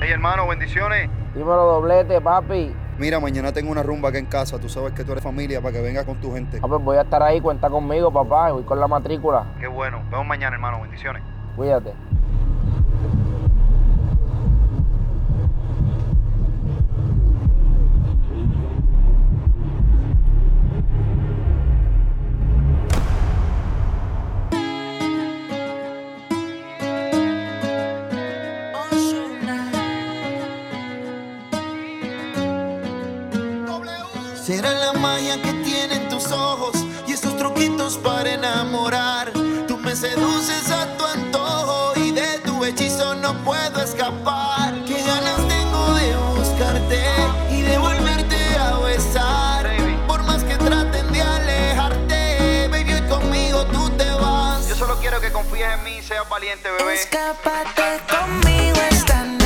Hey hermano, bendiciones. Dímelo doblete, papi. Mira, mañana tengo una rumba acá en casa. Tú sabes que tú eres familia para que vengas con tu gente. Ah, pues voy a estar ahí, cuenta conmigo, papá. Voy con la matrícula. Qué bueno. Vemos mañana, hermano. Bendiciones. Cuídate. Será la magia que tienen tus ojos y esos truquitos para enamorar. Tú me seduces a tu antojo y de tu hechizo no puedo escapar. Qué ganas tengo de buscarte y de volverte a besar. Por más que traten de alejarte, baby, hoy conmigo tú te vas. Yo solo quiero que confíes en mí y seas valiente, bebé. Escápate conmigo esta noche.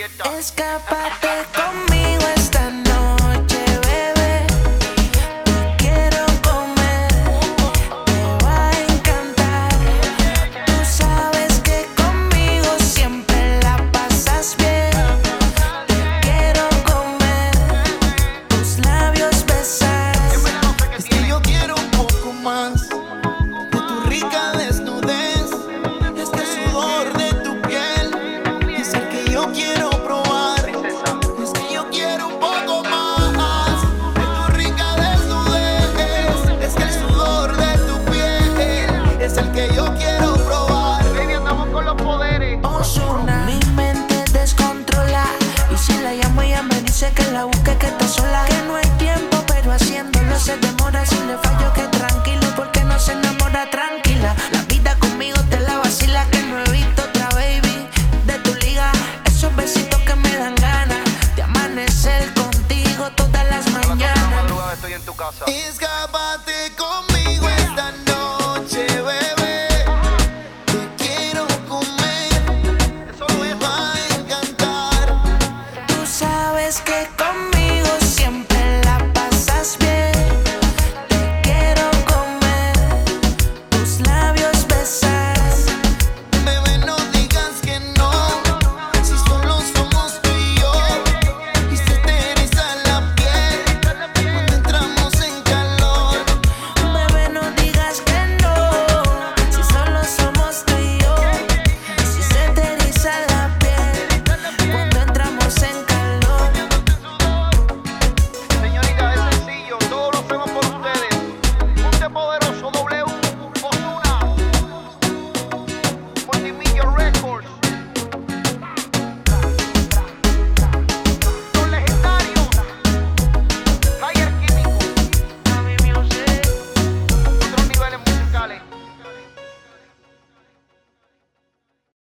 Escápate conmigo.